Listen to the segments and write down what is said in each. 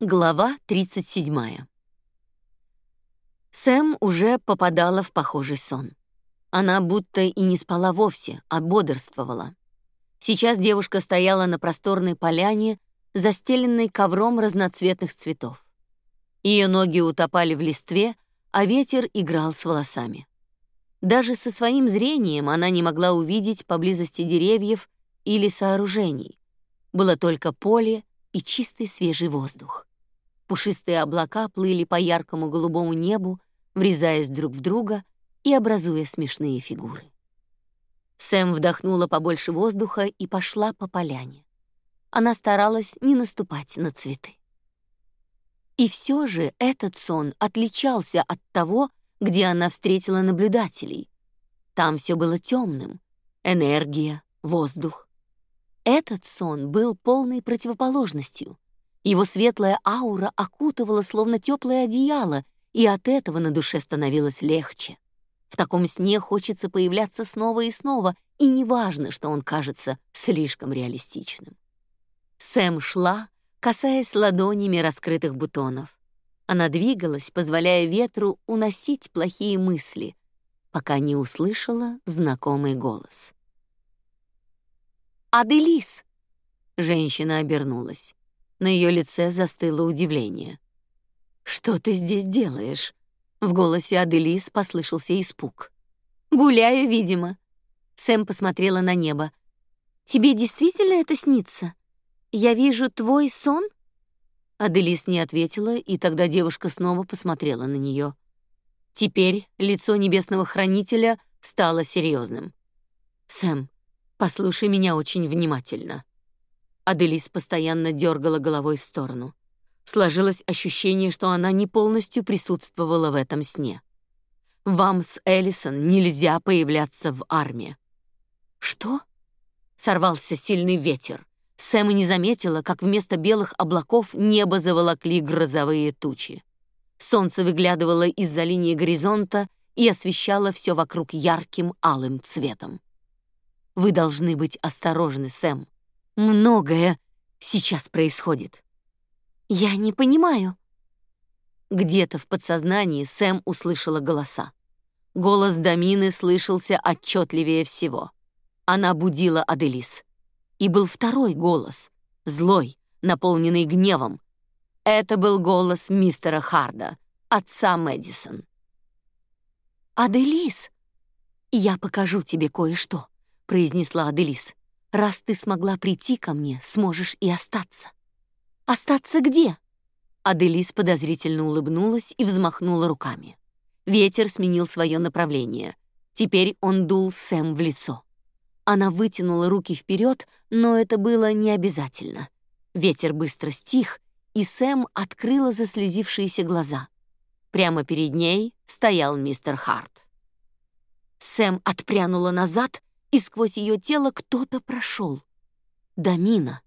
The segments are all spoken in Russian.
Глава 37. Сэм уже попадала в похожий сон. Она будто и не спала вовсе, а бодрствовала. Сейчас девушка стояла на просторной поляне, застеленной ковром разноцветных цветов. Ее ноги утопали в листве, а ветер играл с волосами. Даже со своим зрением она не могла увидеть поблизости деревьев или сооружений. Было только поле и чистый свежий воздух. Пушистые облака плыли по яркому голубому небу, врезаясь друг в друга и образуя смешные фигуры. Сэм вдохнула побольше воздуха и пошла по поляне. Она старалась не наступать на цветы. И все же этот сон отличался от того, где она встретила наблюдателей. Там все было темным — энергия, воздух. Этот сон был полной противоположностью — его светлая аура окутывала словно теплое одеяло, и от этого на душе становилось легче. В таком сне хочется появляться снова и снова, и неважно, что он кажется слишком реалистичным. Сэм шла, касаясь ладонями раскрытых бутонов. Она двигалась, позволяя ветру уносить плохие мысли, пока не услышала знакомый голос. «Аделис!» Женщина обернулась. На ее лице застыло удивление. «Что ты здесь делаешь?» В голосе Аделис послышался испуг. «Гуляю, видимо». Сэм посмотрела на небо. «Тебе действительно это снится? Я вижу твой сон?» Аделис не ответила, и тогда девушка снова посмотрела на нее. Теперь лицо небесного хранителя стало серьезным. «Сэм, послушай меня очень внимательно. Аделис постоянно дергала головой в сторону. Сложилось ощущение, что она не полностью присутствовала в этом сне. Вам с Эллисон нельзя появляться в армии. Что? Сорвался сильный ветер. Сэм не заметила, как вместо белых облаков небо заволокли грозовые тучи. Солнце выглядывало из-за линии горизонта и освещало все вокруг ярким алым цветом. Вы должны быть осторожны, Сэм. Многое сейчас происходит. Я не понимаю. Где-то в подсознании Сэм услышала голоса. Голос Дамины слышался отчетливее всего. Она будила Аделис. И был второй голос, злой, наполненный гневом. Это был голос мистера Харда, отца Мэдисон. «Аделис, я покажу тебе кое-что», — произнесла Аделис. Раз ты смогла прийти ко мне, сможешь и остаться. Остаться где? Аделис подозрительно улыбнулась и взмахнула руками. Ветер сменил свое направление. Теперь он дул Сэм в лицо. Она вытянула руки вперед, но это было не обязательно. Ветер быстро стих, и Сэм открыла заслезившиеся глаза. Прямо перед ней стоял мистер Харт. Сэм отпрянула назад и сквозь ее тело кто-то прошел. Дамина.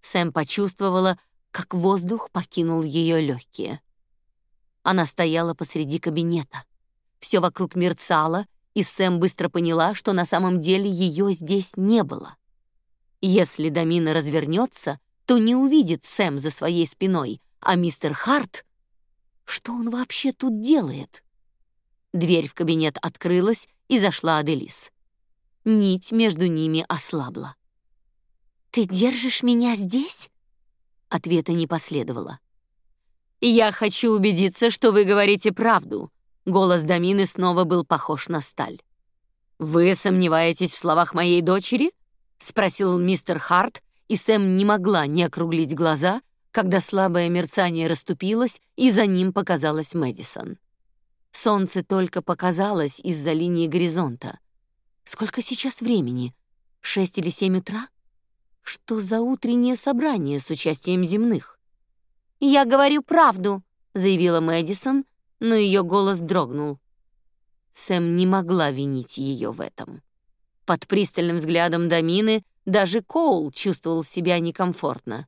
Сэм почувствовала, как воздух покинул ее легкие. Она стояла посреди кабинета. Все вокруг мерцало, и Сэм быстро поняла, что на самом деле ее здесь не было. Если Дамина развернется, то не увидит Сэм за своей спиной, а мистер Харт... Что он вообще тут делает? Дверь в кабинет открылась, и зашла Аделис. Нить между ними ослабла. «Ты держишь меня здесь?» Ответа не последовало. «Я хочу убедиться, что вы говорите правду», Голос Дамины снова был похож на сталь. «Вы сомневаетесь в словах моей дочери?» — спросил мистер Харт, и Сэм не могла не округлить глаза, когда слабое мерцание расступилось, и за ним показалась Мэдисон. Солнце только показалось из-за линии горизонта, Сколько сейчас времени? Шесть или семь утра? Что за утреннее собрание с участием земных? «Я говорю правду», — заявила Мэдисон, но ее голос дрогнул. Сэм не могла винить ее в этом. Под пристальным взглядом Дамины даже Коул чувствовал себя некомфортно.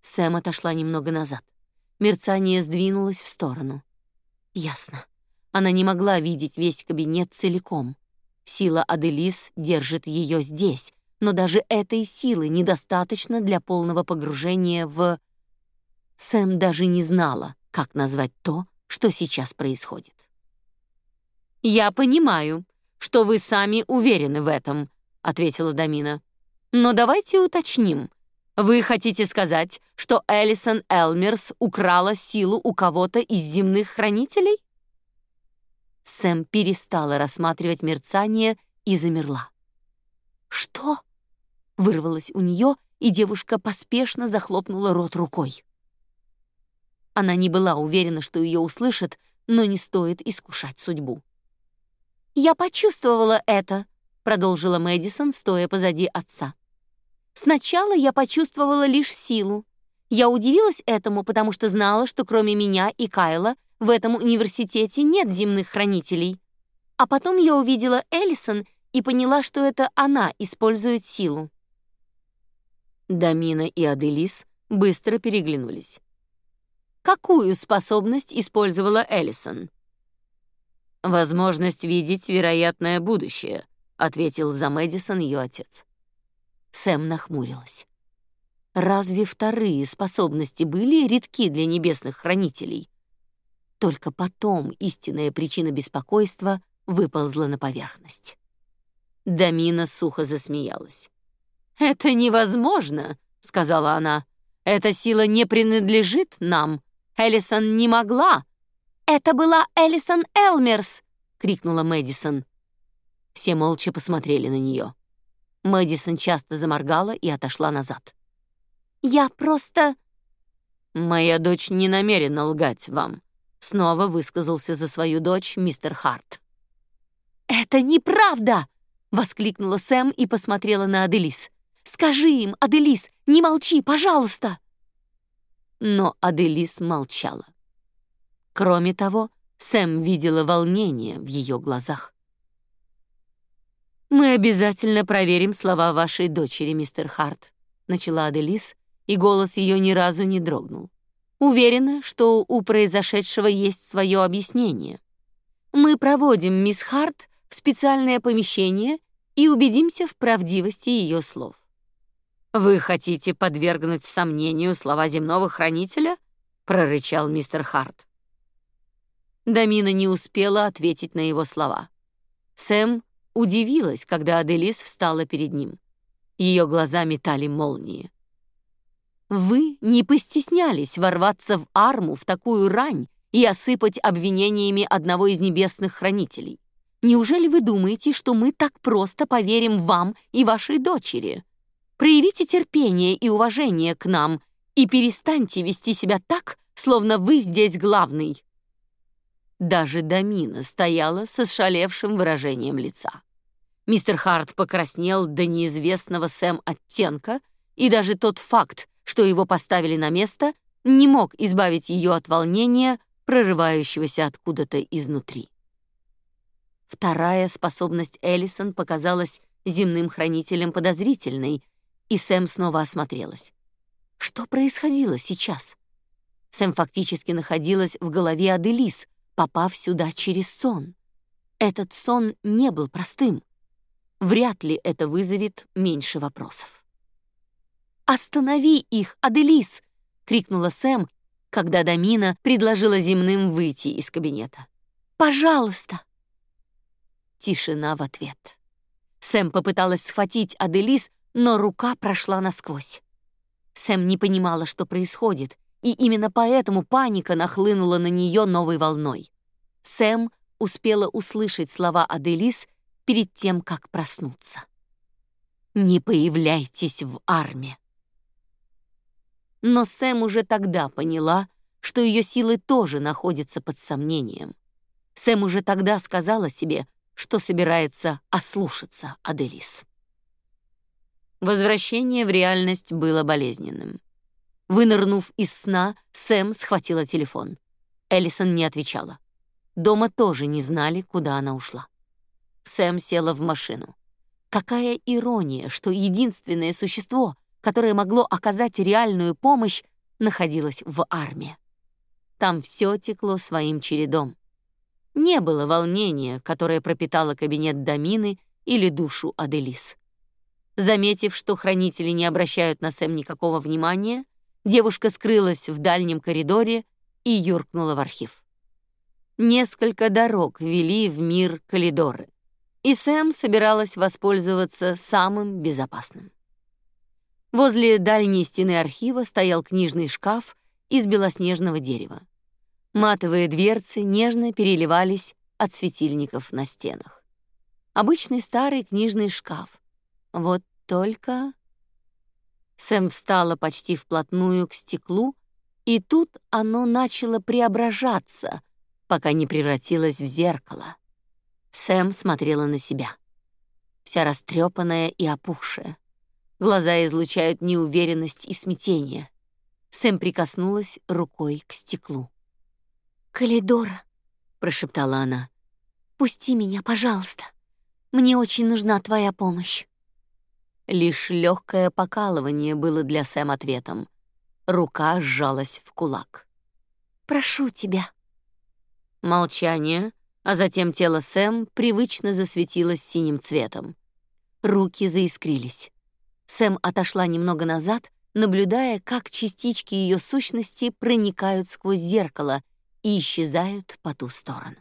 Сэм отошла немного назад. Мерцание сдвинулось в сторону. Ясно. Она не могла видеть весь кабинет целиком. Сила Аделис держит ее здесь, но даже этой силы недостаточно для полного погружения в... Сэм даже не знала, как назвать то, что сейчас происходит. «Я понимаю, что вы сами уверены в этом», — ответила Дамина. «Но давайте уточним. Вы хотите сказать, что Элисон Элмерс украла силу у кого-то из земных хранителей?» Сэм перестала рассматривать мерцание и замерла. «Что?» — вырвалось у нее, и девушка поспешно захлопнула рот рукой. Она не была уверена, что ее услышат, но не стоит искушать судьбу. «Я почувствовала это», — продолжила Мэдисон, стоя позади отца. «Сначала я почувствовала лишь силу. Я удивилась этому, потому что знала, что кроме меня и Кайла в этом университете нет земных хранителей. А потом я увидела Эллисон и поняла, что это она использует силу. Дамина и Аделис быстро переглянулись. Какую способность использовала Эллисон? Возможность видеть вероятное будущее, ответил за Мэдисон ее отец. Сэм нахмурилась. Разве вторые способности были редки для небесных хранителей? Только потом истинная причина беспокойства выползла на поверхность. Дамина сухо засмеялась. «Это невозможно», — сказала она. «Эта сила не принадлежит нам. Эллисон не могла». «Это была Эллисон Элмерс!» — крикнула Мэдисон. Все молча посмотрели на нее. Мэдисон часто заморгала и отошла назад. «Я просто...» «Моя дочь не намерена лгать вам», — снова высказался за свою дочь мистер Харт. «Это неправда!» — воскликнула Сэм и посмотрела на Аделис. «Скажи им, Аделис, не молчи, пожалуйста!» Но Аделис молчала. Кроме того, Сэм видела волнение в ее глазах. «Мы обязательно проверим слова вашей дочери, мистер Харт», — начала Аделис, и голос ее ни разу не дрогнул. «Уверена, что у произошедшего есть свое объяснение. Мы проводим мисс Харт в специальное помещение и убедимся в правдивости ее слов. Вы хотите подвергнуть сомнению слова земного хранителя? прорычал мистер Харт. Дамина не успела ответить на его слова. Сэм удивилась, когда Аделис встала перед ним. Ее глаза метали молнии. Вы не постеснялись ворваться в арму в такую рань и осыпать обвинениями одного из небесных хранителей. Неужели вы думаете, что мы так просто поверим вам и вашей дочери? Проявите терпение и уважение к нам и перестаньте вести себя так, словно вы здесь главный. Даже Дамина стояла со шалевшим выражением лица. Мистер Харт покраснел до неизвестного Сэм оттенка, и даже тот факт, что его поставили на место, не мог избавить ее от волнения, прорывающегося откуда-то изнутри. Вторая способность Эллисон показалась земным хранителям подозрительной, и Сэм снова осмотрелась. Что происходило сейчас? Сэм фактически находилась в голове Аделис, попав сюда через сон. Этот сон не был простым. Вряд ли это вызовет меньше вопросов. «Останови их, Аделис!» — крикнула Сэм, когда Дамина предложила земным выйти из кабинета. «Пожалуйста!» Тишина в ответ. Сэм попыталась схватить Аделис, но рука прошла насквозь. Сэм не понимала, что происходит, и именно поэтому паника нахлынула на нее новой волной. Сэм успела услышать слова Аделис перед тем, как проснуться. «Не появляйтесь в армии». Но Сэм уже тогда поняла, что ее силы тоже находятся под сомнением. Сэм уже тогда сказала себе, что собирается ослушаться Аделис. Возвращение в реальность было болезненным. Вынырнув из сна, Сэм схватила телефон. Эллисон не отвечала. Дома тоже не знали, куда она ушла. Сэм села в машину. Какая ирония, что единственное существо, которое могло оказать реальную помощь, находилось в армии. Там все текло своим чередом. Не было волнения, которое пропитало кабинет Дамины или душу Аделис. Заметив, что хранители не обращают на Сэм никакого внимания, Девушка скрылась в дальнем коридоре и юркнула в архив. Несколько дорог вели в мир Калидоры, и Сэм собиралась воспользоваться самым безопасным. Возле дальней стены архива стоял книжный шкаф из белоснежного дерева. Матовые дверцы нежно переливались от светильников на стенах. Обычный старый книжный шкаф. Вот только... Сэм встала почти вплотную к стеклу, и тут оно начало преображаться, пока не превратилось в зеркало. Сэм смотрела на себя. Вся растрепанная и опухшая. Глаза излучают неуверенность и смятение. Сэм прикоснулась рукой к стеклу. «Калидора», — прошептала она, — «пусти меня, пожалуйста. Мне очень нужна твоя помощь». Лишь легкое покалывание было для Сэм ответом. Рука сжалась в кулак. «Прошу тебя». Молчание, а затем тело Сэм привычно засветилось синим цветом. Руки заискрились. Сэм отошла немного назад, наблюдая, как частички ее сущности проникают сквозь зеркало и исчезают по ту сторону.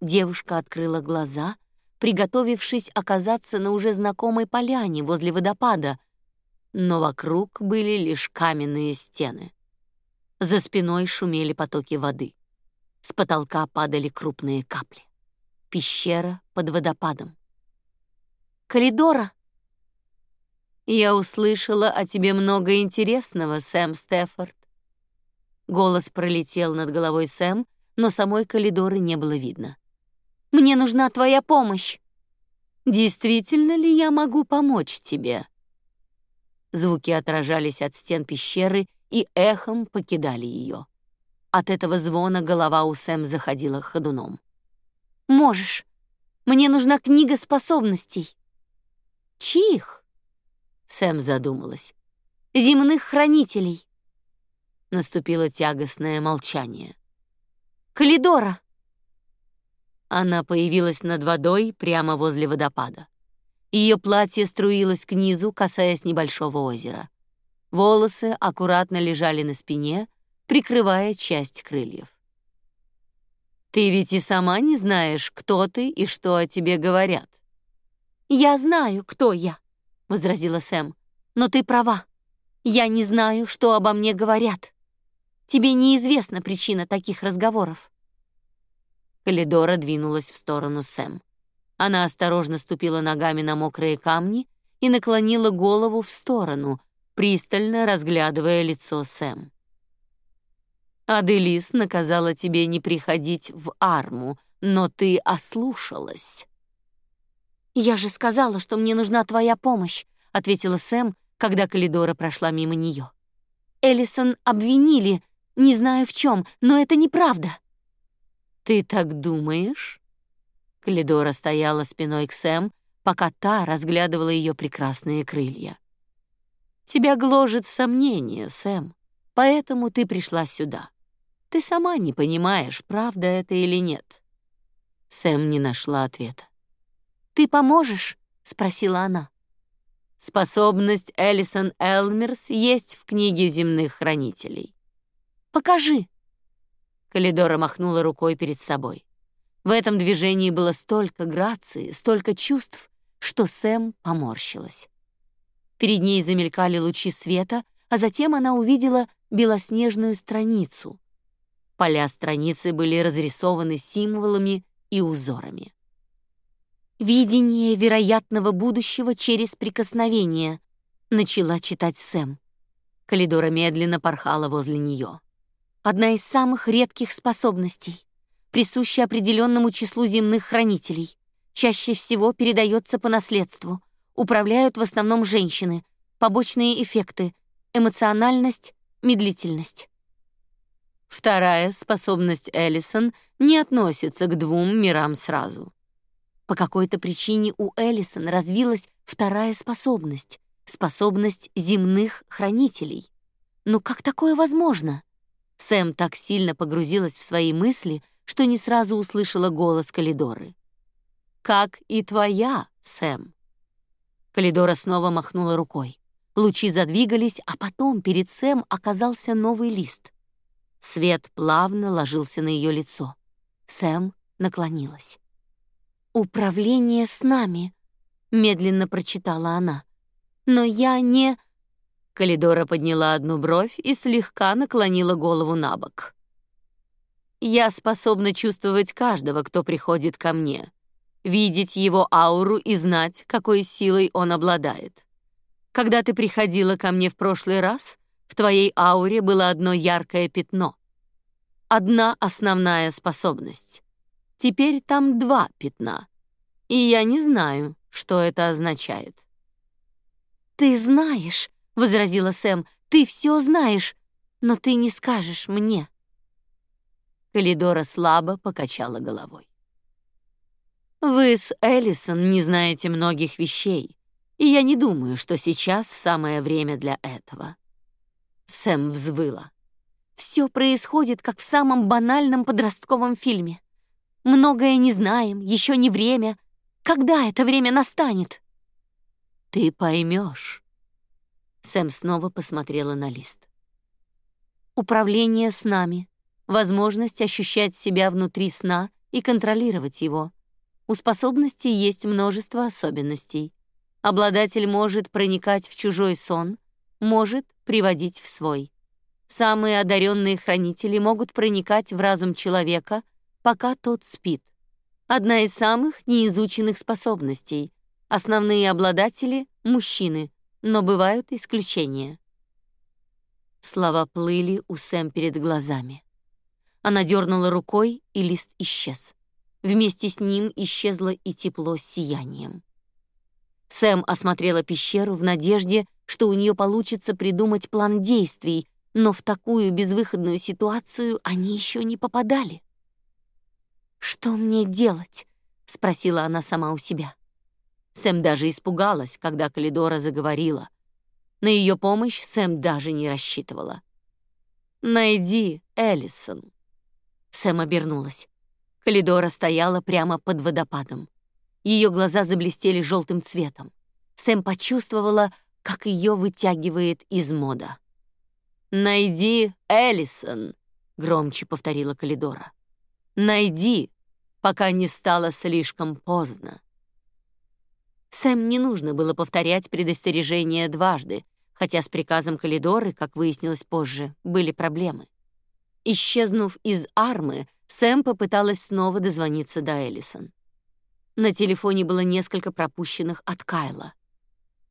Девушка открыла глаза, приготовившись оказаться на уже знакомой поляне возле водопада, но вокруг были лишь каменные стены. За спиной шумели потоки воды. С потолка падали крупные капли. Пещера под водопадом. «Коридора!» Я услышала о тебе много интересного, Сэм Стефорд. Голос пролетел над головой Сэм, но самой Калидоры не было видно. Мне нужна твоя помощь. Действительно ли я могу помочь тебе? Звуки отражались от стен пещеры и эхом покидали ее. От этого звона голова у Сэм заходила ходуном. Можешь. Мне нужна книга способностей. Чьих? Сэм задумалась. Земных хранителей. Наступило тягостное молчание. Калидора. Она появилась над водой прямо возле водопада. Ее платье струилось к низу, касаясь небольшого озера. Волосы аккуратно лежали на спине, прикрывая часть крыльев. Ты ведь и сама не знаешь, кто ты и что о тебе говорят. Я знаю, кто я возразила Сэм. Но ты права. Я не знаю, что обо мне говорят. Тебе неизвестна причина таких разговоров. Калидора двинулась в сторону Сэм. Она осторожно ступила ногами на мокрые камни и наклонила голову в сторону, пристально разглядывая лицо Сэм. Аделис наказала тебе не приходить в Арму, но ты ослушалась. «Я же сказала, что мне нужна твоя помощь», — ответила Сэм, когда Калидора прошла мимо нее. «Эллисон обвинили, не знаю в чем, но это неправда». «Ты так думаешь?» Калидора стояла спиной к Сэм, пока та разглядывала ее прекрасные крылья. «Тебя гложет сомнение, Сэм, поэтому ты пришла сюда. Ты сама не понимаешь, правда это или нет». Сэм не нашла ответа. «Ты поможешь?» — спросила она. Способность Эллисон Элмерс есть в книге земных хранителей. Покажи. Калидора махнула рукой перед собой. В этом движении было столько грации, столько чувств, что Сэм поморщилась. Перед ней замелькали лучи света, а затем она увидела белоснежную страницу. Поля страницы были разрисованы символами и узорами. «Видение вероятного будущего через прикосновение», — начала читать Сэм. Калидора медленно порхала возле нее. «Одна из самых редких способностей, присущая определенному числу земных хранителей, чаще всего передается по наследству, управляют в основном женщины, побочные эффекты, эмоциональность, медлительность». Вторая способность Эллисон не относится к двум мирам сразу. По какой-то причине у Эллисон развилась вторая способность — способность земных хранителей. Но как такое возможно? Сэм так сильно погрузилась в свои мысли, что не сразу услышала голос Калидоры. «Как и твоя, Сэм». Калидора снова махнула рукой. Лучи задвигались, а потом перед Сэм оказался новый лист. Свет плавно ложился на ее лицо. Сэм наклонилась. «Управление с нами», — медленно прочитала она. «Но я не...» Калидора подняла одну бровь и слегка наклонила голову на бок. «Я способна чувствовать каждого, кто приходит ко мне, видеть его ауру и знать, какой силой он обладает. Когда ты приходила ко мне в прошлый раз, в твоей ауре было одно яркое пятно. Одна основная способность. Теперь там два пятна. И я не знаю, что это означает. «Ты знаешь», — возразила Сэм, — «ты все знаешь, но ты не скажешь мне». Калидора слабо покачала головой. «Вы с Эллисон не знаете многих вещей, и я не думаю, что сейчас самое время для этого». Сэм взвыла. «Все происходит, как в самом банальном подростковом фильме. Многое не знаем, еще не время. Когда это время настанет?» «Ты поймешь. Сэм снова посмотрела на лист. Управление снами, возможность ощущать себя внутри сна и контролировать его. У способности есть множество особенностей. Обладатель может проникать в чужой сон, может приводить в свой. Самые одаренные хранители могут проникать в разум человека, пока тот спит. Одна из самых неизученных способностей. Основные обладатели — мужчины, но бывают исключения. Слова плыли у Сэм перед глазами. Она дернула рукой, и лист исчез. Вместе с ним исчезло и тепло с сиянием. Сэм осмотрела пещеру в надежде, что у нее получится придумать план действий, но в такую безвыходную ситуацию они еще не попадали. «Что мне делать?» — спросила она сама у себя. Сэм даже испугалась, когда Калидора заговорила. На ее помощь Сэм даже не рассчитывала. «Найди Эллисон». Сэм обернулась. Калидора стояла прямо под водопадом. Ее глаза заблестели желтым цветом. Сэм почувствовала, как ее вытягивает из мода. «Найди Эллисон», — громче повторила Калидора. «Найди, пока не стало слишком поздно». Сэм не нужно было повторять предостережение дважды, хотя с приказом Калидоры, как выяснилось позже, были проблемы. Исчезнув из армы, Сэм попыталась снова дозвониться до Эллисон. На телефоне было несколько пропущенных от Кайла.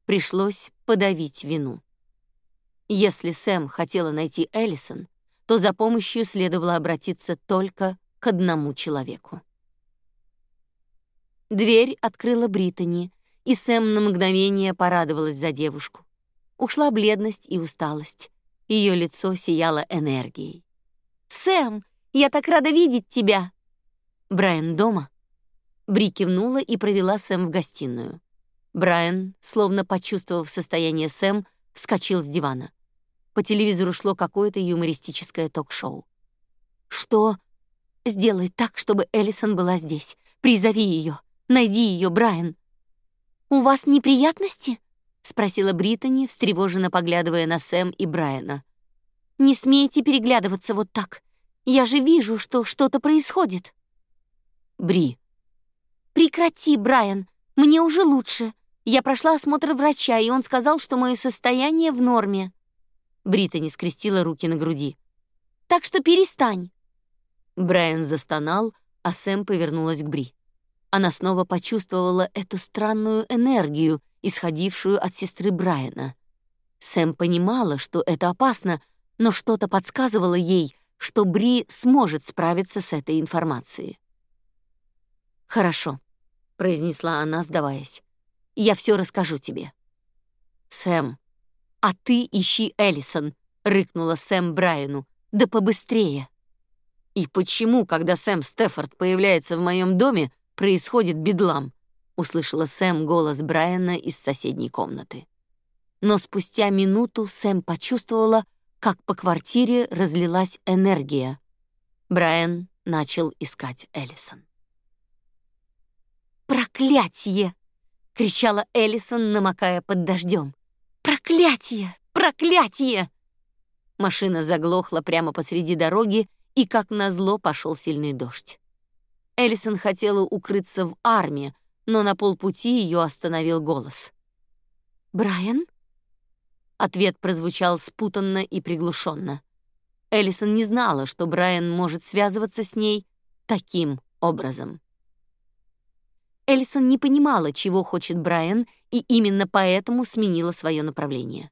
Пришлось подавить вину. Если Сэм хотела найти Эллисон, то за помощью следовало обратиться только к одному человеку. Дверь открыла Британи, и Сэм на мгновение порадовалась за девушку. Ушла бледность и усталость. Ее лицо сияло энергией. «Сэм, я так рада видеть тебя!» «Брайан дома?» Бри кивнула и провела Сэм в гостиную. Брайан, словно почувствовав состояние Сэм, вскочил с дивана. По телевизору шло какое-то юмористическое ток-шоу. «Что?» «Сделай так, чтобы Эллисон была здесь. Призови ее. Найди ее, Брайан. «У вас неприятности?» — спросила Британи, встревоженно поглядывая на Сэм и Брайана. «Не смейте переглядываться вот так. Я же вижу, что что-то происходит». «Бри». «Прекрати, Брайан. Мне уже лучше. Я прошла осмотр врача, и он сказал, что мое состояние в норме». Британи скрестила руки на груди. «Так что перестань». Брайан застонал, а Сэм повернулась к Бри. Она снова почувствовала эту странную энергию, исходившую от сестры Брайана. Сэм понимала, что это опасно, но что-то подсказывало ей, что Бри сможет справиться с этой информацией. «Хорошо», — произнесла она, сдаваясь. «Я все расскажу тебе». «Сэм, а ты ищи Эллисон», — рыкнула Сэм Брайану. «Да побыстрее». «И почему, когда Сэм Стефорд появляется в моем доме, происходит бедлам», — услышала Сэм голос Брайана из соседней комнаты. Но спустя минуту Сэм почувствовала, как по квартире разлилась энергия. Брайан начал искать Эллисон. «Проклятье!» — кричала Эллисон, намокая под дождем. Проклятие! Проклятие! Машина заглохла прямо посреди дороги, и, как назло, пошел сильный дождь. Эллисон хотела укрыться в армии, но на полпути ее остановил голос. «Брайан?» Ответ прозвучал спутанно и приглушенно. Эллисон не знала, что Брайан может связываться с ней таким образом. Эллисон не понимала, чего хочет Брайан, и именно поэтому сменила свое направление.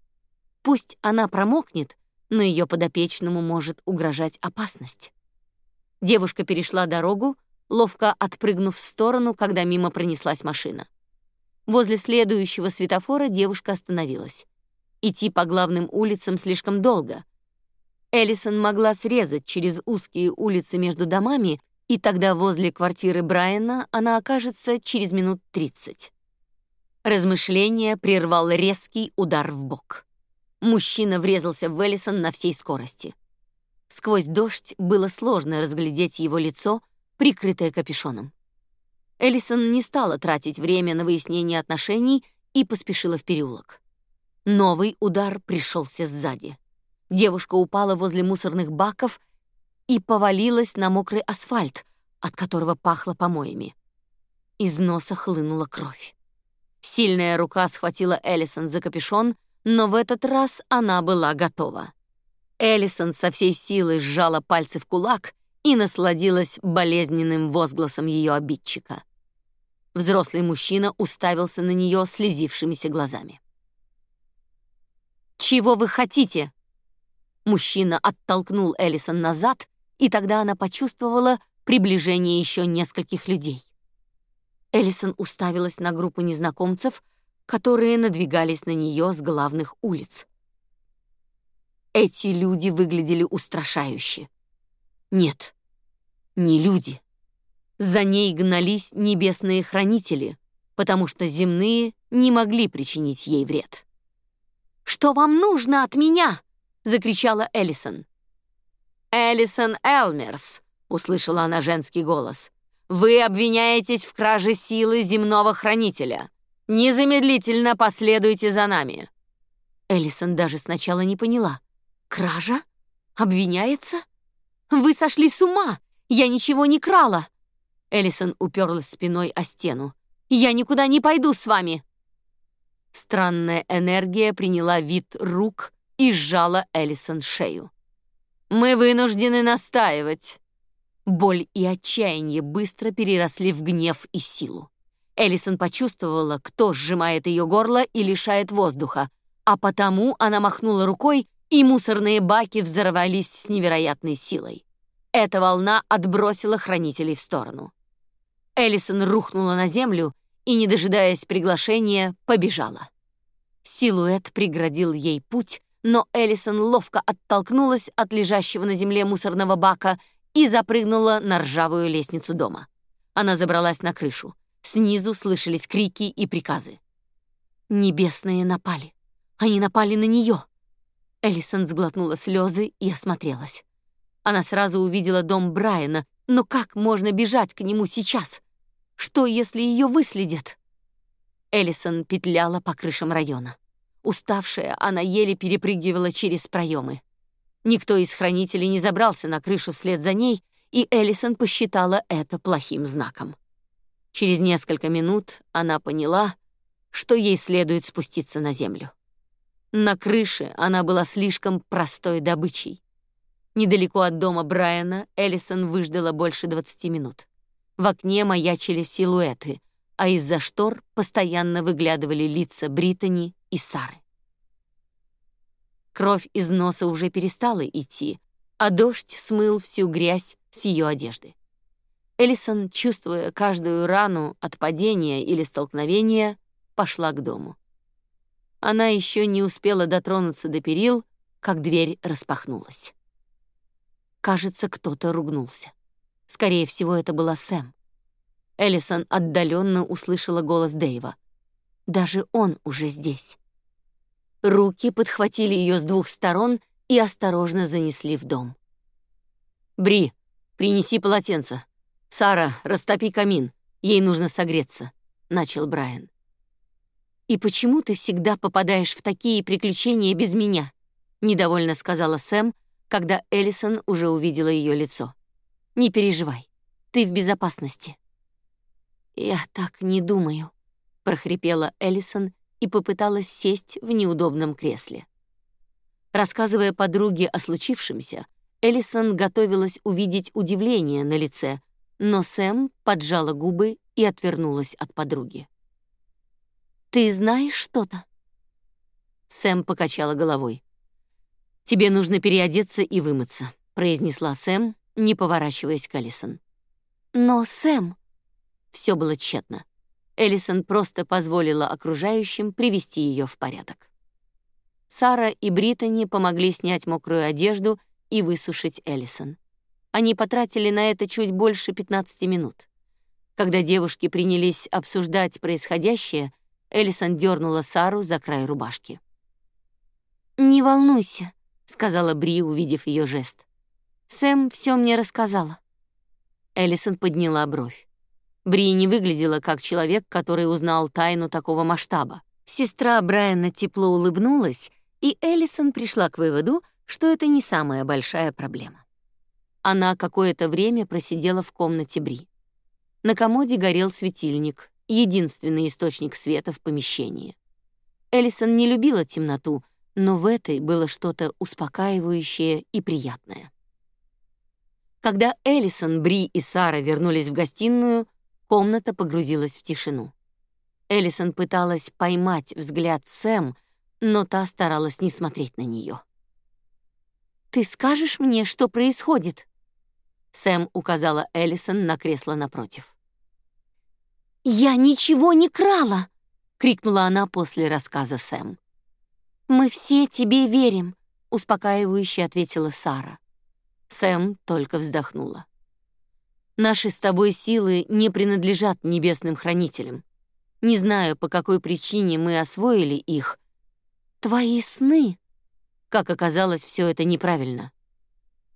Пусть она промокнет, но ее подопечному может угрожать опасность. Девушка перешла дорогу, ловко отпрыгнув в сторону, когда мимо пронеслась машина. Возле следующего светофора девушка остановилась. Идти по главным улицам слишком долго. Эллисон могла срезать через узкие улицы между домами, и тогда возле квартиры Брайана она окажется через минут 30. Размышление прервал резкий удар в бок. Мужчина врезался в Эллисон на всей скорости. Сквозь дождь было сложно разглядеть его лицо, прикрытое капюшоном. Эллисон не стала тратить время на выяснение отношений и поспешила в переулок. Новый удар пришелся сзади. Девушка упала возле мусорных баков и повалилась на мокрый асфальт, от которого пахло помоями. Из носа хлынула кровь. Сильная рука схватила Эллисон за капюшон, но в этот раз она была готова. Эллисон со всей силы сжала пальцы в кулак и насладилась болезненным возгласом ее обидчика. Взрослый мужчина уставился на нее слезившимися глазами. «Чего вы хотите?» Мужчина оттолкнул Эллисон назад, и тогда она почувствовала приближение еще нескольких людей. Эллисон уставилась на группу незнакомцев, которые надвигались на нее с главных улиц. Эти люди выглядели устрашающе. Нет, не люди. За ней гнались небесные хранители, потому что земные не могли причинить ей вред. «Что вам нужно от меня?» — закричала Эллисон. «Эллисон Элмерс», — услышала она женский голос. «Вы обвиняетесь в краже силы земного хранителя. Незамедлительно последуйте за нами». Эллисон даже сначала не поняла. «Кража? Обвиняется? Вы сошли с ума! Я ничего не крала!» Эллисон уперлась спиной о стену. «Я никуда не пойду с вами!» Странная энергия приняла вид рук и сжала Эллисон шею. «Мы вынуждены настаивать». Боль и отчаяние быстро переросли в гнев и силу. Эллисон почувствовала, кто сжимает ее горло и лишает воздуха, а потому она махнула рукой, и мусорные баки взорвались с невероятной силой. Эта волна отбросила хранителей в сторону. Эллисон рухнула на землю и, не дожидаясь приглашения, побежала. Силуэт преградил ей путь, но Эллисон ловко оттолкнулась от лежащего на земле мусорного бака и запрыгнула на ржавую лестницу дома. Она забралась на крышу. Снизу слышались крики и приказы. Небесные напали. Они напали на нее. Эллисон сглотнула слезы и осмотрелась. Она сразу увидела дом Брайана, но как можно бежать к нему сейчас? Что, если ее выследят? Эллисон петляла по крышам района. Уставшая, она еле перепрыгивала через проемы. Никто из хранителей не забрался на крышу вслед за ней, и Эллисон посчитала это плохим знаком. Через несколько минут она поняла, что ей следует спуститься на землю. На крыше она была слишком простой добычей. Недалеко от дома Брайана Эллисон выждала больше 20 минут. В окне маячили силуэты, а из-за штор постоянно выглядывали лица Британи и Сары. Кровь из носа уже перестала идти, а дождь смыл всю грязь с ее одежды. Эллисон, чувствуя каждую рану от падения или столкновения, пошла к дому. Она еще не успела дотронуться до перил, как дверь распахнулась. Кажется, кто-то ругнулся. Скорее всего, это была Сэм. Эллисон отдаленно услышала голос Дэйва. Даже он уже здесь. Руки подхватили ее с двух сторон и осторожно занесли в дом. «Бри, принеси полотенце», «Сара, растопи камин, ей нужно согреться», — начал Брайан. «И почему ты всегда попадаешь в такие приключения без меня?» — недовольно сказала Сэм, когда Эллисон уже увидела ее лицо. «Не переживай, ты в безопасности». «Я так не думаю», — прохрипела Эллисон и попыталась сесть в неудобном кресле. Рассказывая подруге о случившемся, Эллисон готовилась увидеть удивление на лице, но Сэм поджала губы и отвернулась от подруги. «Ты знаешь что-то?» Сэм покачала головой. «Тебе нужно переодеться и вымыться», — произнесла Сэм, не поворачиваясь к Эллисон. «Но, Сэм...» Все было тщетно. Эллисон просто позволила окружающим привести ее в порядок. Сара и Британи помогли снять мокрую одежду и высушить Эллисон. Они потратили на это чуть больше 15 минут. Когда девушки принялись обсуждать происходящее, Эллисон дернула Сару за край рубашки. «Не волнуйся», — сказала Бри, увидев ее жест. «Сэм все мне рассказала». Эллисон подняла бровь. Бри не выглядела как человек, который узнал тайну такого масштаба. Сестра Брайана тепло улыбнулась, и Эллисон пришла к выводу, что это не самая большая проблема. Она какое-то время просидела в комнате Бри. На комоде горел светильник, единственный источник света в помещении. Эллисон не любила темноту, но в этой было что-то успокаивающее и приятное. Когда Эллисон, Бри и Сара вернулись в гостиную, комната погрузилась в тишину. Эллисон пыталась поймать взгляд Сэм, но та старалась не смотреть на нее. «Ты скажешь мне, что происходит?» Сэм указала Эллисон на кресло напротив. «Я ничего не крала!» — крикнула она после рассказа Сэм. «Мы все тебе верим», — успокаивающе ответила Сара. Сэм только вздохнула. «Наши с тобой силы не принадлежат небесным хранителям. Не знаю, по какой причине мы освоили их. Твои сны!» Как оказалось, все это неправильно.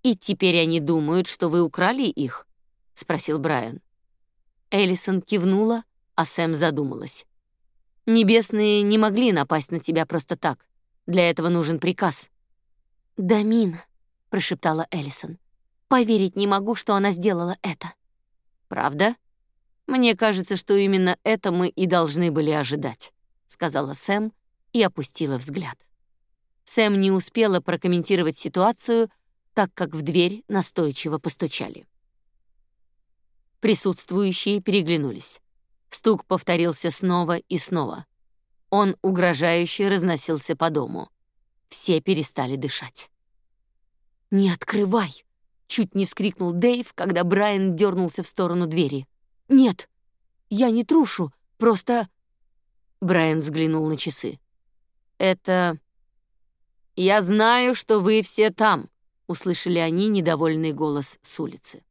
«И теперь они думают, что вы украли их?» — спросил Брайан. Эллисон кивнула, а Сэм задумалась. «Небесные не могли напасть на тебя просто так. Для этого нужен приказ». «Дамин», — прошептала Эллисон. «Поверить не могу, что она сделала это». «Правда? Мне кажется, что именно это мы и должны были ожидать», — сказала Сэм и опустила взгляд. Сэм не успела прокомментировать ситуацию, так как в дверь настойчиво постучали. Присутствующие переглянулись. Стук повторился снова и снова. Он угрожающе разносился по дому. Все перестали дышать. «Не открывай!» — чуть не вскрикнул Дэйв, когда Брайан дернулся в сторону двери. «Нет, я не трушу, просто...» Брайан взглянул на часы. «Это...» «Я знаю, что вы все там», — услышали они недовольный голос с улицы.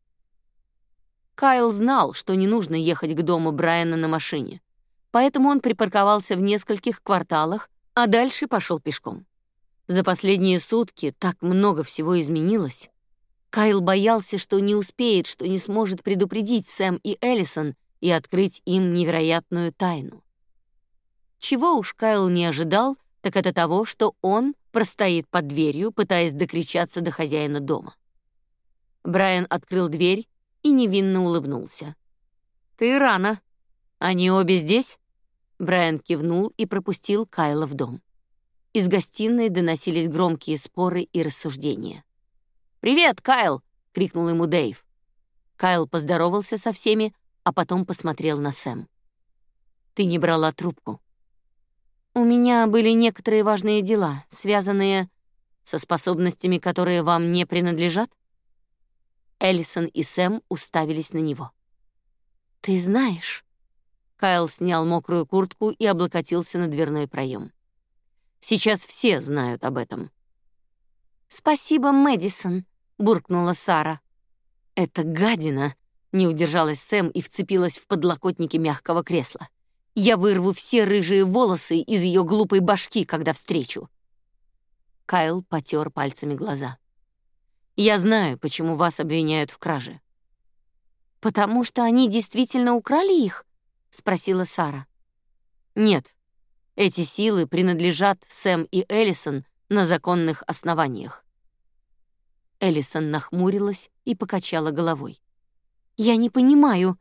Кайл знал, что не нужно ехать к дому Брайана на машине, поэтому он припарковался в нескольких кварталах, а дальше пошел пешком. За последние сутки так много всего изменилось. Кайл боялся, что не успеет, что не сможет предупредить Сэм и Эллисон и открыть им невероятную тайну. Чего уж Кайл не ожидал, так это того, что он простоит под дверью, пытаясь докричаться до хозяина дома. Брайан открыл дверь и невинно улыбнулся. «Ты рано. Они обе здесь?» Брайан кивнул и пропустил Кайла в дом. Из гостиной доносились громкие споры и рассуждения. «Привет, Кайл!» — крикнул ему Дэйв. Кайл поздоровался со всеми, а потом посмотрел на Сэм. «Ты не брала трубку». «У меня были некоторые важные дела, связанные со способностями, которые вам не принадлежат?» Эллисон и Сэм уставились на него. «Ты знаешь?» Кайл снял мокрую куртку и облокотился на дверной проем. «Сейчас все знают об этом». «Спасибо, Мэдисон», — буркнула Сара. «Это гадина», — не удержалась Сэм и вцепилась в подлокотники мягкого кресла. «Я вырву все рыжие волосы из ее глупой башки, когда встречу». Кайл потер пальцами глаза. Я знаю, почему вас обвиняют в краже. Потому что они действительно украли их? спросила Сара. Нет. Эти силы принадлежат Сэм и Эллисон на законных основаниях. Эллисон нахмурилась и покачала головой. «Я не понимаю».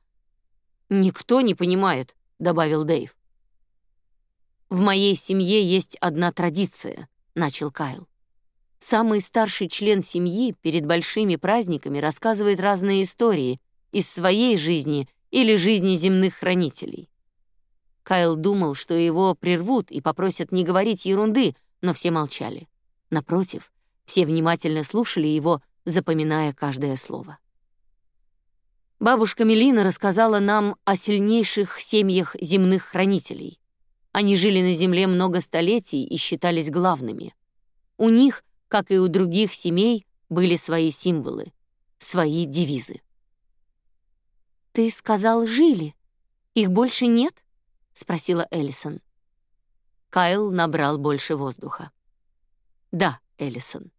«Никто не понимает», — добавил Дэйв. «В моей семье есть одна традиция», — начал Кайл. Самый старший член семьи перед большими праздниками рассказывает разные истории из своей жизни или жизни земных хранителей. Кайл думал, что его прервут и попросят не говорить ерунды, но все молчали. Напротив, все внимательно слушали его, запоминая каждое слово. Бабушка Мелина рассказала нам о сильнейших семьях земных хранителей. Они жили на земле много столетий и считались главными. У них, как и у других семей, были свои символы, свои девизы. «Ты сказал, жили. Их больше нет?» — спросила Эллисон. Кайл набрал больше воздуха. «Да, Эллисон.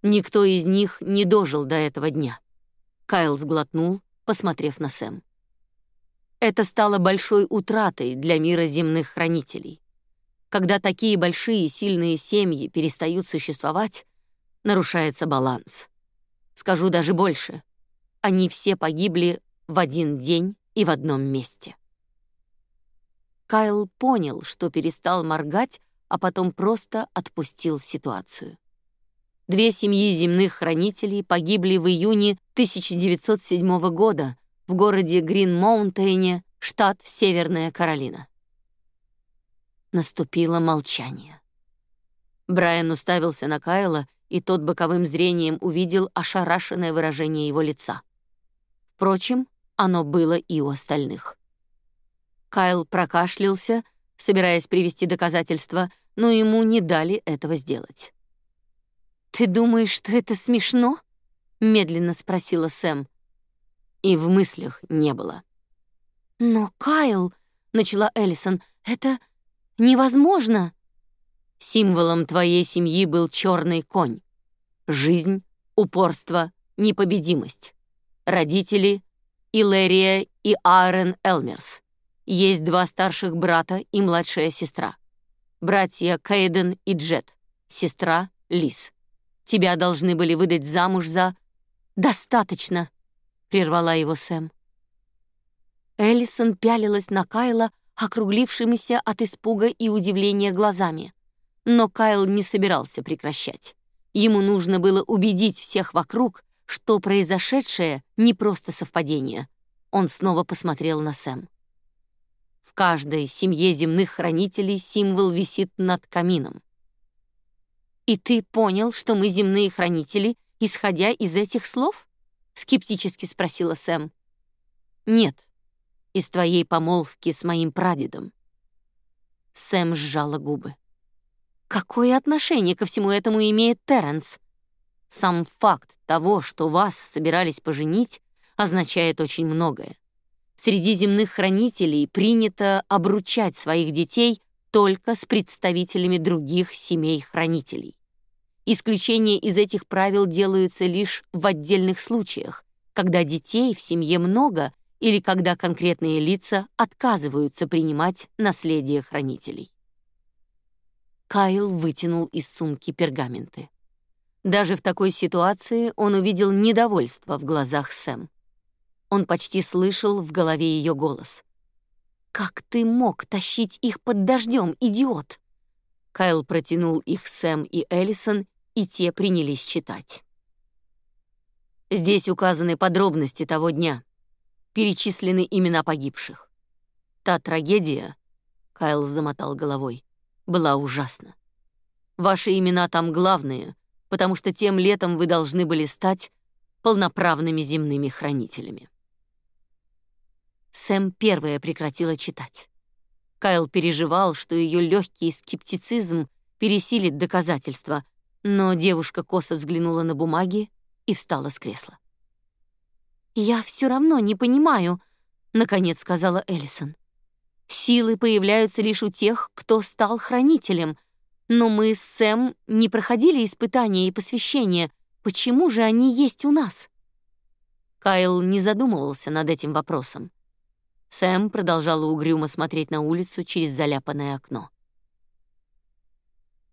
Никто из них не дожил до этого дня». Кайл сглотнул, посмотрев на Сэм. Это стало большой утратой для мира земных хранителей. Когда такие большие сильные семьи перестают существовать, нарушается баланс. Скажу даже больше. Они все погибли в один день и в одном месте. Кайл понял, что перестал моргать, а потом просто отпустил ситуацию. Две семьи земных хранителей погибли в июне 1907 года в городе Грин-Маунтейне, штат Северная Каролина. Наступило молчание. Брайан уставился на Кайла, и тот боковым зрением увидел ошарашенное выражение его лица. Впрочем, оно было и у остальных. Кайл прокашлялся, собираясь привести доказательства, но ему не дали этого сделать. «Ты думаешь, что это смешно?» — медленно спросила Сэм. И в мыслях не было. «Но, Кайл», — начала Эллисон, — «это невозможно». Символом твоей семьи был черный конь. Жизнь, упорство, непобедимость. Родители — Илэрия и Аарон Элмерс. Есть два старших брата и младшая сестра. Братья Кейден и Джет. Сестра — Лис. Тебя должны были выдать замуж за...» «Достаточно», — прервала его Сэм. Эллисон пялилась на Кайла, округлившимися от испуга и удивления глазами. Но Кайл не собирался прекращать. Ему нужно было убедить всех вокруг, что произошедшее — не просто совпадение. Он снова посмотрел на Сэм. В каждой семье земных хранителей символ висит над камином. «И ты понял, что мы земные хранители, исходя из этих слов?» — скептически спросила Сэм. «Нет, из твоей помолвки с моим прадедом». Сэм сжала губы. «Какое отношение ко всему этому имеет Терренс? Сам факт того, что вас собирались поженить, означает очень многое. Среди земных хранителей принято обручать своих детей только с представителями других семей-хранителей. Исключения из этих правил делаются лишь в отдельных случаях, когда детей в семье много или когда конкретные лица отказываются принимать наследие хранителей. Кайл вытянул из сумки пергаменты. Даже в такой ситуации он увидел недовольство в глазах Сэм. Он почти слышал в голове ее голос. «Как ты мог тащить их под дождем, идиот?» Кайл протянул их Сэм и Эллисон, и те принялись читать. Здесь указаны подробности того дня. Перечислены имена погибших. Та трагедия, Кайл замотал головой, была ужасна. Ваши имена там главные, потому что тем летом вы должны были стать полноправными земными хранителями. Сэм первая прекратила читать. Кайл переживал, что ее легкий скептицизм пересилит доказательства, но девушка косо взглянула на бумаги и встала с кресла. «Я все равно не понимаю», — наконец сказала Эллисон. «Силы появляются лишь у тех, кто стал хранителем, но мы с Сэм не проходили испытания и посвящения. Почему же они есть у нас?» Кайл не задумывался над этим вопросом. Сэм продолжала угрюмо смотреть на улицу через заляпанное окно.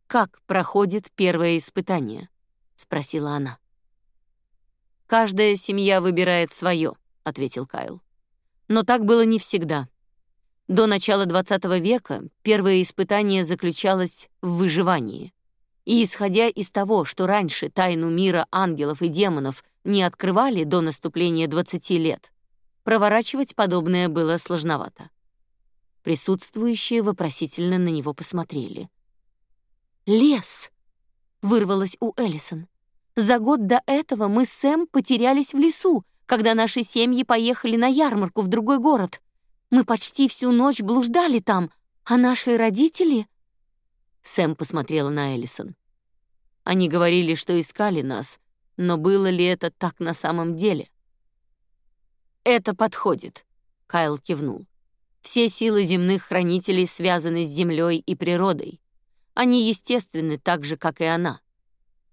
как проходит первое испытание?» — спросила она. «Каждая семья выбирает свое», — ответил Кайл. «Но так было не всегда. До начала XX века первое испытание заключалось в выживании. И исходя из того, что раньше тайну мира ангелов и демонов не открывали до наступления 20 лет, проворачивать подобное было сложновато. Присутствующие вопросительно на него посмотрели. «Лес!» — вырвалось у Эллисон. «За год до этого мы с Сэм потерялись в лесу, когда наши семьи поехали на ярмарку в другой город. Мы почти всю ночь блуждали там, а наши родители...» Сэм посмотрела на Эллисон. Они говорили, что искали нас, но было ли это так на самом деле? «Это подходит», — Кайл кивнул. «Все силы земных хранителей связаны с землей и природой. Они естественны так же, как и она.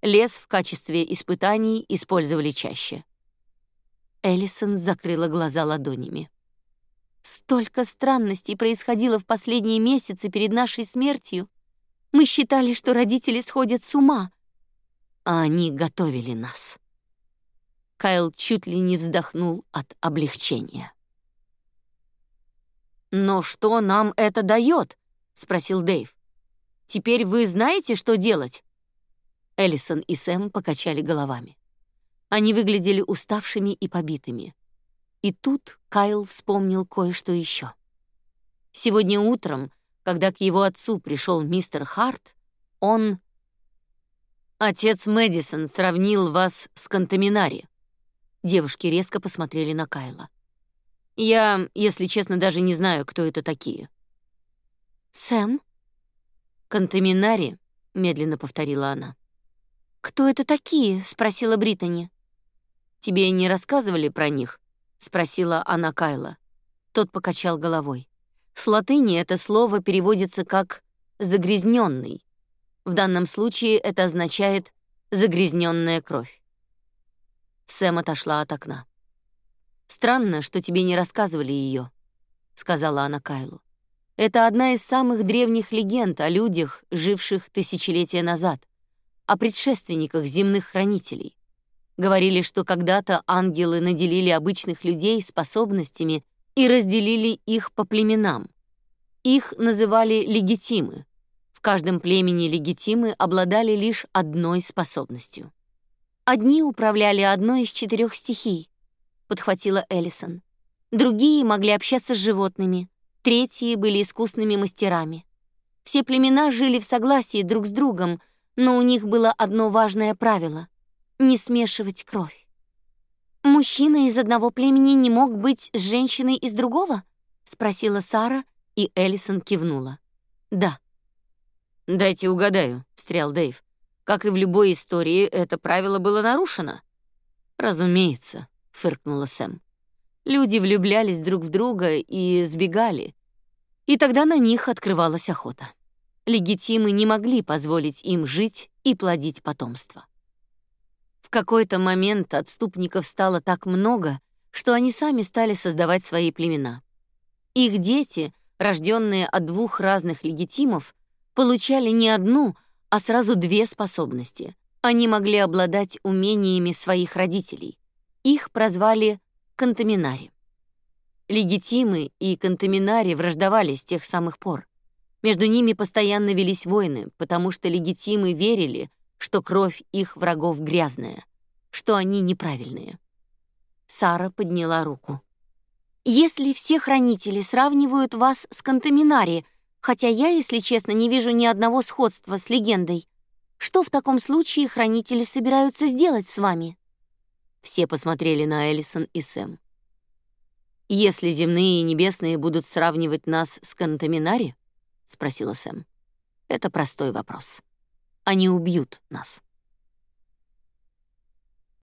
Лес в качестве испытаний использовали чаще». Эллисон закрыла глаза ладонями. «Столько странностей происходило в последние месяцы перед нашей смертью. Мы считали, что родители сходят с ума, а они готовили нас». Кайл чуть ли не вздохнул от облегчения. «Но что нам это дает?» — спросил Дэйв. «Теперь вы знаете, что делать?» Эллисон и Сэм покачали головами. Они выглядели уставшими и побитыми. И тут Кайл вспомнил кое-что еще. Сегодня утром, когда к его отцу пришел мистер Харт, он... «Отец Мэдисон сравнил вас с Контаминари», Девушки резко посмотрели на Кайла. «Я, если честно, даже не знаю, кто это такие». «Сэм?» «Контаминари», — медленно повторила она. «Кто это такие?» — спросила Британи. «Тебе не рассказывали про них?» — спросила она Кайла. Тот покачал головой. С латыни это слово переводится как «загрязненный». В данном случае это означает «загрязненная кровь». Сэм отошла от окна. «Странно, что тебе не рассказывали ее», — сказала она Кайлу. «Это одна из самых древних легенд о людях, живших тысячелетия назад, о предшественниках земных хранителей. Говорили, что когда-то ангелы наделили обычных людей способностями и разделили их по племенам. Их называли легитимы. В каждом племени легитимы обладали лишь одной способностью. Одни управляли одной из четырех стихий, подхватила Эллисон. Другие могли общаться с животными, третьи были искусными мастерами. Все племена жили в согласии друг с другом, но у них было одно важное правило — не смешивать кровь. «Мужчина из одного племени не мог быть с женщиной из другого?» — спросила Сара, и Эллисон кивнула. «Да». «Дайте угадаю», — встрял Дэйв. Как и в любой истории, это правило было нарушено. Разумеется, фыркнула Сэм. Люди влюблялись друг в друга и сбегали. И тогда на них открывалась охота. Легитимы не могли позволить им жить и плодить потомство. В какой-то момент отступников стало так много, что они сами стали создавать свои племена. Их дети, рожденные от двух разных легитимов, получали не одну, а сразу две способности. Они могли обладать умениями своих родителей. Их прозвали контаминари. Легитимы и контаминари враждовали с тех самых пор. Между ними постоянно велись войны, потому что легитимы верили, что кровь их врагов грязная, что они неправильные. Сара подняла руку. «Если все хранители сравнивают вас с контаминари, хотя я, если честно, не вижу ни одного сходства с легендой. Что в таком случае хранители собираются сделать с вами?» Все посмотрели на Эллисон и Сэм. «Если земные и небесные будут сравнивать нас с Кантаминари?» — спросила Сэм. «Это простой вопрос. Они убьют нас».